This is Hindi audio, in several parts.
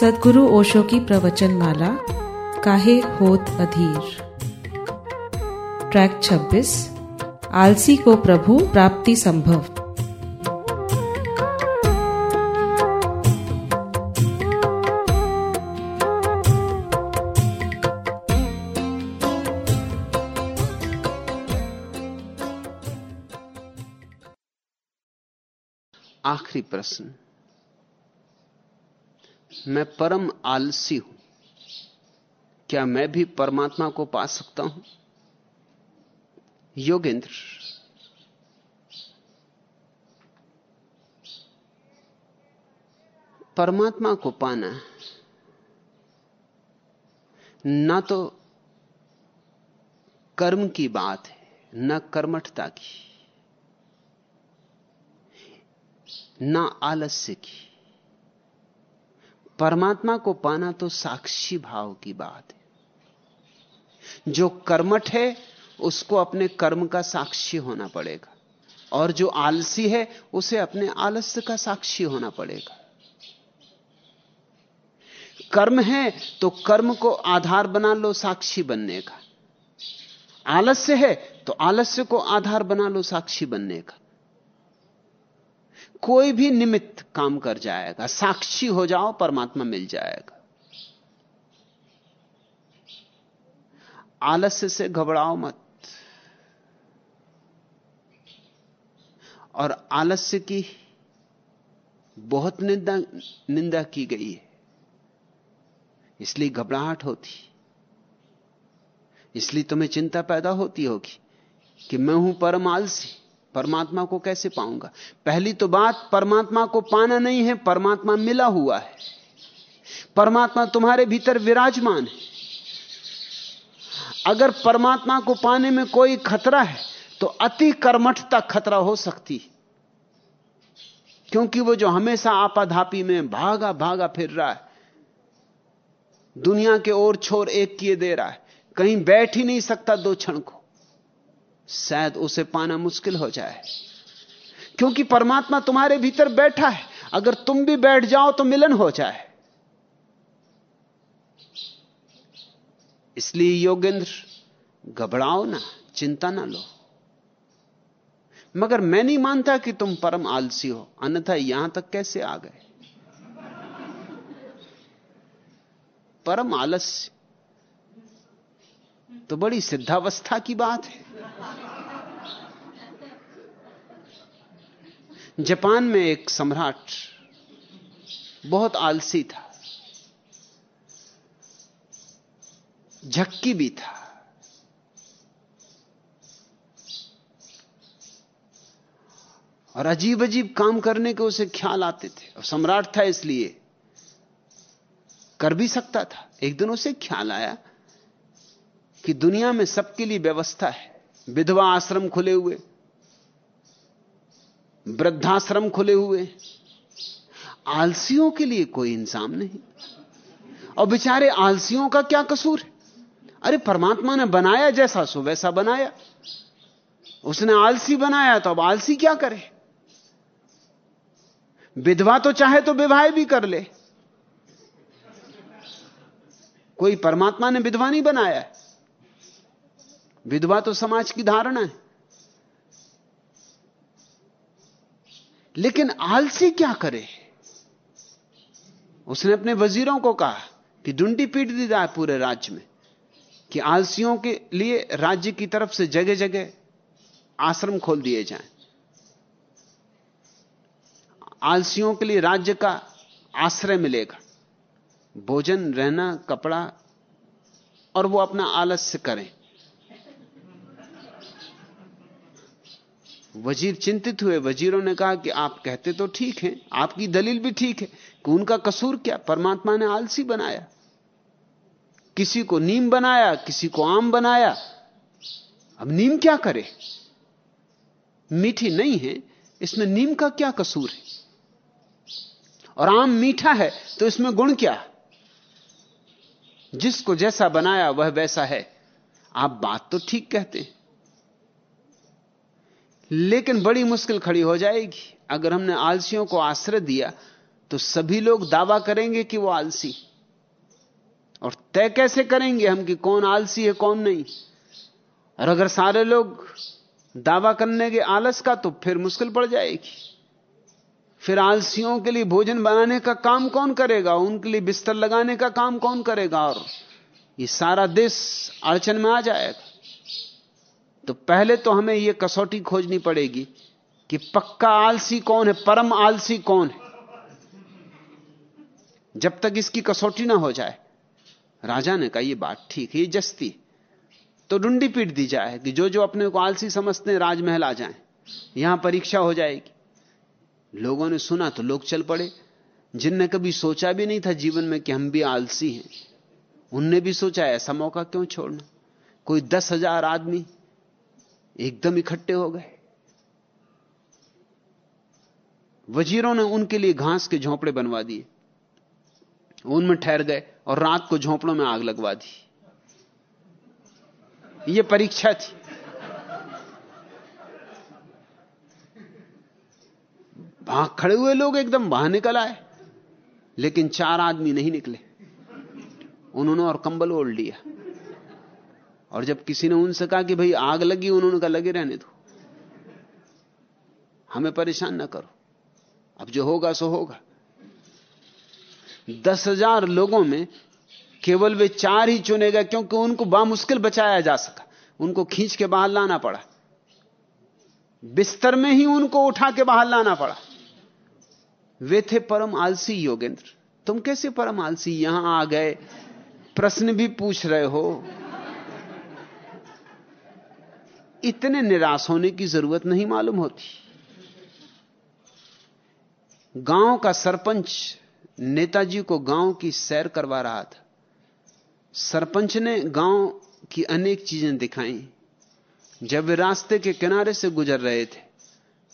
सदगुरु ओशो की प्रवचन माला काहे होत अधीर? ट्रैक 26 आलसी को प्रभु, प्राप्ति संभव। आखिरी प्रश्न। मैं परम आलसी हूँ। क्या मैं भी परमात्मा को पा सकता हूँ? योगेंद्र। परमात्मा को पाना ना तो कर्म की बात है, न कर्मठता की, ना आलस्य की। परमात्मा को पाना तो साक्षी भाव की बात है। जो कर्मठ है, उसको अपने कर्म का साक्षी होना पड़ेगा। और जो आलसी है, उसे अपने आलस्य का साक्षी होना पड़ेगा। कर्म है तो कर्म को आधार बना लो साक्षी बनने का। आलस्य है तो आलस्य को आधार बना लो साक्षी बनने का। कोई भी निमित्त काम कर जाएगा, साक्षी हो जाओ, परमात्मा मिल जाएगा। आलस्य से घबराओ मत। और आलस्य की बहुत निंदा निंदा की गई है। इसलिए घबराहट होती। इसलिए तुम्हें चिंता पैदा होती होगी कि मैं हूँ परम आलसी। परमात्मा को कैसे पाऊँगा? पहली तो बात, परमात्मा को पाना नहीं है, परमात्मा मिला हुआ है। परमात्मा तुम्हारे भीतर विराजमान है। अगर परमात्मा को पाने में कोई खतरा है तो अति कर्मठता खतरा हो सकती क्योंकि वो जो हमेशा आपाधापी में भागा भागा फिर रहा है, दुनिया के ओर छोर एक किए दे रहा है, कहीं बैठ ही नहीं सकता दो क्षण को। शायद उसे पाना मुश्किल हो जाए। क्योंकि परमात्मा तुम्हारे भीतर बैठा है। अगर तुम भी बैठ जाओ तो मिलन हो जाए। इसलिए योगेंद्र, घबराओ ना, चिंता ना लो। मगर मैं नहीं मानता कि तुम परम आलसी हो। अन्यथा यहाँ तक कैसे आ गए? परम आलस्य तो बड़ी सिद्धावस्था की बात है। जापान में एक सम्राट बहुत आलसी था, झक्की भी था। और अजीब अजीब काम करने के उसे ख्याल आते थे। और सम्राट था इसलिए, कर भी सकता था। एक दिन उसे ख्याल आया कि दुनिया में सबके लिए व्यवस्था है। विधवा आश्रम खुले हुए वृद्धाश्रम खुले हुए। आलसियों के लिए कोई इंसान नहीं। और बेचारे आलसियों का क्या कसूर? है अरे परमात्मा ने बनाया जैसा, सो वैसा बनाया। उसने आलसी बनाया तो अब आलसी क्या करे? विधवा तो चाहे तो विवाह भी कर ले। कोई परमात्मा ने विधवा नहीं बनाया। विधवा तो समाज की धारणा है। लेकिन आलसी क्या करे? उसने अपने वजीरों को कहा कि डुंडी पीट दी जाए पूरे राज्य में कि आलसियों के लिए राज्य की तरफ़ से जगह जगह आश्रम खोल दिए जाएँ। आलसियों के लिए राज्य का आश्रय मिलेगा। भोजन, रहना, कपड़ा और वो अपना आलस्य करें। वज़ीर चिंतित हुए, वजीरों ने कहा कि आप कहते तो ठीक हैं, आपकी दलील भी ठीक है, कि उनका कसूर क्या? परमात्मा ने आलसी बनाया। किसी को नीम बनाया, किसी को आम बनाया। अब नीम क्या करे? मीठी नहीं है, इसमें नीम का क्या कसूर है? और आम मीठा है तो इसमें गुण क्या? जिसको जैसा बनाया, वह वैसा है। आप बात तो ठीक कहते हैं। लेकिन बड़ी मुश्किल खड़ी हो जाएगी। अगर हमने आलसियों को आश्रय दिया तो सभी लोग दावा करेंगे कि वो आलसी। और तय कैसे करेंगे हम कि कौन आलसी है, कौन नहीं? और अगर सारे लोग दावा करने के आलस का तो फिर मुश्किल पड़ जाएगी। फिर आलसियों के लिए भोजन बनाने का काम कौन करेगा? उनके लिए बिस्तर लगाने का काम कौन करेगा? और ये सारा देश अड़चन में आ जाएगा। तो पहले तो हमें यह कसौटी खोजनी पड़ेगी कि पक्का आलसी कौन है, परम आलसी कौन है? जब तक इसकी कसौटी ना हो जाए। राजा ने कहा यह बात ठीक है, ये जस्ती तो डुंडी पीट दी जाए कि जो जो अपने को आलसी समझते हैं, राजमहल आ जाए। यहाँ परीक्षा हो जाएगी। लोगों ने सुना तो लोग चल पड़े। जिनने कभी सोचा भी नहीं था जीवन में कि हम भी आलसी हैं, उनने भी सोचा, ऐसा मौका क्यों छोड़ना? कोई दस हज़ार आदमी एकदम इकट्ठे हो गए। वजीरों ने उनके लिए घास के झोंपड़े बनवा दिए। उनमें ठहर गए और रात को झोंपड़ों में आग लगवा दी। यह परीक्षा थी। भाग खड़े हुए लोग एकदम बाहर निकल आए, लेकिन चार आदमी नहीं निकले। उन्होंने और कंबल ओढ़ लिया। और जब किसी ने उनसे कहा कि भाई आग लगी, उन्होंने कहा, लगे रहने दो। हमें परेशान ना करो। अब जो होगा, सो होगा। दस हज़ार लोगों में केवल वे चार ही चुने गए, क्योंकि उनको बामुश्किल बचाया जा सका। उनको खींच के बाहर लाना पड़ा। बिस्तर में ही उनको उठा के बाहर लाना पड़ा। वे थे परम आलसी योगेंद्र। तुम कैसे परम आलसी यहाँ आ गए? प्रश्न भी पूछ रहे हो। इतने निराश होने की ज़रूरत नहीं मालूम होती। गाँव का सरपंच नेताजी को गाँव की सैर करवा रहा था। सरपंच ने गाँव की अनेक चीज़ें दिखाई। जब वे रास्ते के किनारे से गुजर रहे थे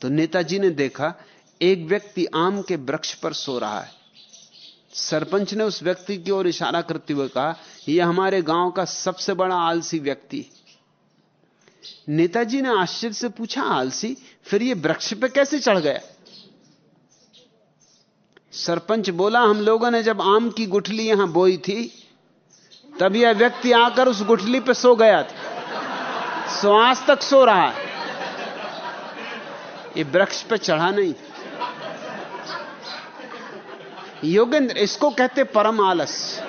तो नेताजी ने देखा, एक व्यक्ति आम के वृक्ष पर सो रहा है। सरपंच ने उस व्यक्ति की ओर इशारा करते हुए कहा, यह हमारे गाँव का सबसे बड़ा आलसी व्यक्ति नेताजी ने आश्चर्य से पूछा, आलसी, फिर यह वृक्ष पे कैसे चढ़ गया? सरपंच बोला, हम लोगों ने जब आम की गुठली यहाँ बोई थी, तब यह व्यक्ति आकर उस गुठली पे सो गया था। सो आज तक सो रहा है। ये वृक्ष पे चढ़ा नहीं। योगेंद्र, इसको कहते परम आलस।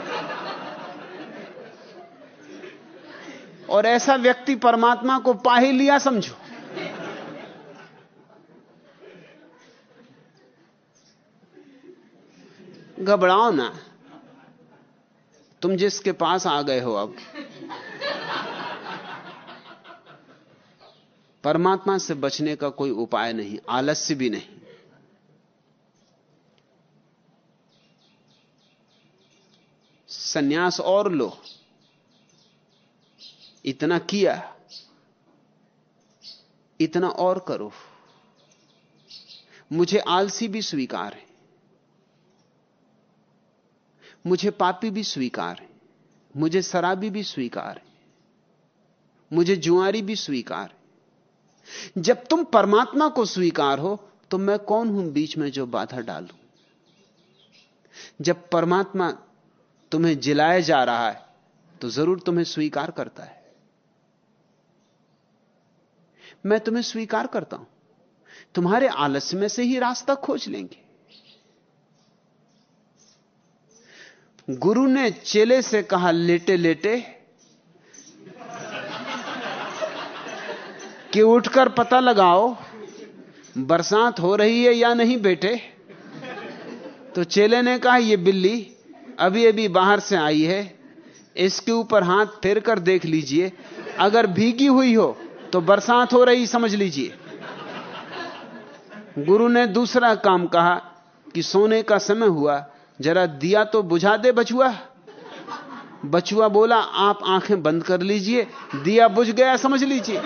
और ऐसा व्यक्ति परमात्मा को पा ही लिया समझो। घबराओ ना। तुम जिसके पास आ गए हो अब। परमात्मा से बचने का कोई उपाय नहीं, आलस्य भी नहीं। सन्यास और लो। इतना किया, इतना और करो। मुझे आलसी भी स्वीकार है। मुझे पापी भी स्वीकार है। मुझे शराबी भी स्वीकार है। मुझे जुआरी भी स्वीकार है। जब तुम परमात्मा को स्वीकार हो तो मैं कौन हूँ बीच में जो बाधा डालूं जब परमात्मा तुम्हें जिलाया जा रहा है तो ज़रूर तुम्हें स्वीकार करता है। मैं तुम्हें स्वीकार करता हूँ। तुम्हारे आलस्य में से ही रास्ता खोज लेंगे। गुरु ने चेले से कहा, लेटे लेटे। कि उठकर पता लगाओ, बरसात हो रही है या नहीं बेटे? तो चेले ने कहा यह बिल्ली अभी अभी बाहर से आई है, इसके ऊपर हाथ फेर कर देख लीजिए। अगर भीगी हुई हो तो बरसात हो रही, समझ लीजिए। गुरु ने दूसरा काम कहा कि सोने का समय हुआ, जरा दिया तो बुझा दे बचुआ बचुआ बोला, आप आँखें बंद कर लीजिए, दिया बुझ गया, समझ लीजिए।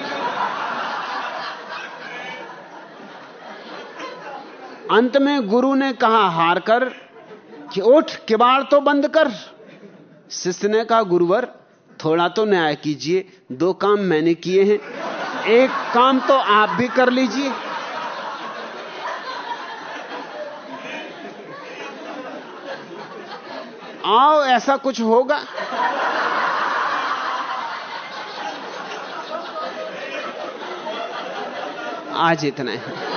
अंत में गुरु ने कहा, हार कर, कि उठ, किबाड़ तो बंद कर। शिष्य ने कहा, गुरुवर थोड़ा तो न्याय कीजिए, दो काम मैंने किए हैं। एक काम तो आप भी कर लीजिए। आओ, ऐसा कुछ होगा। आज इतना है।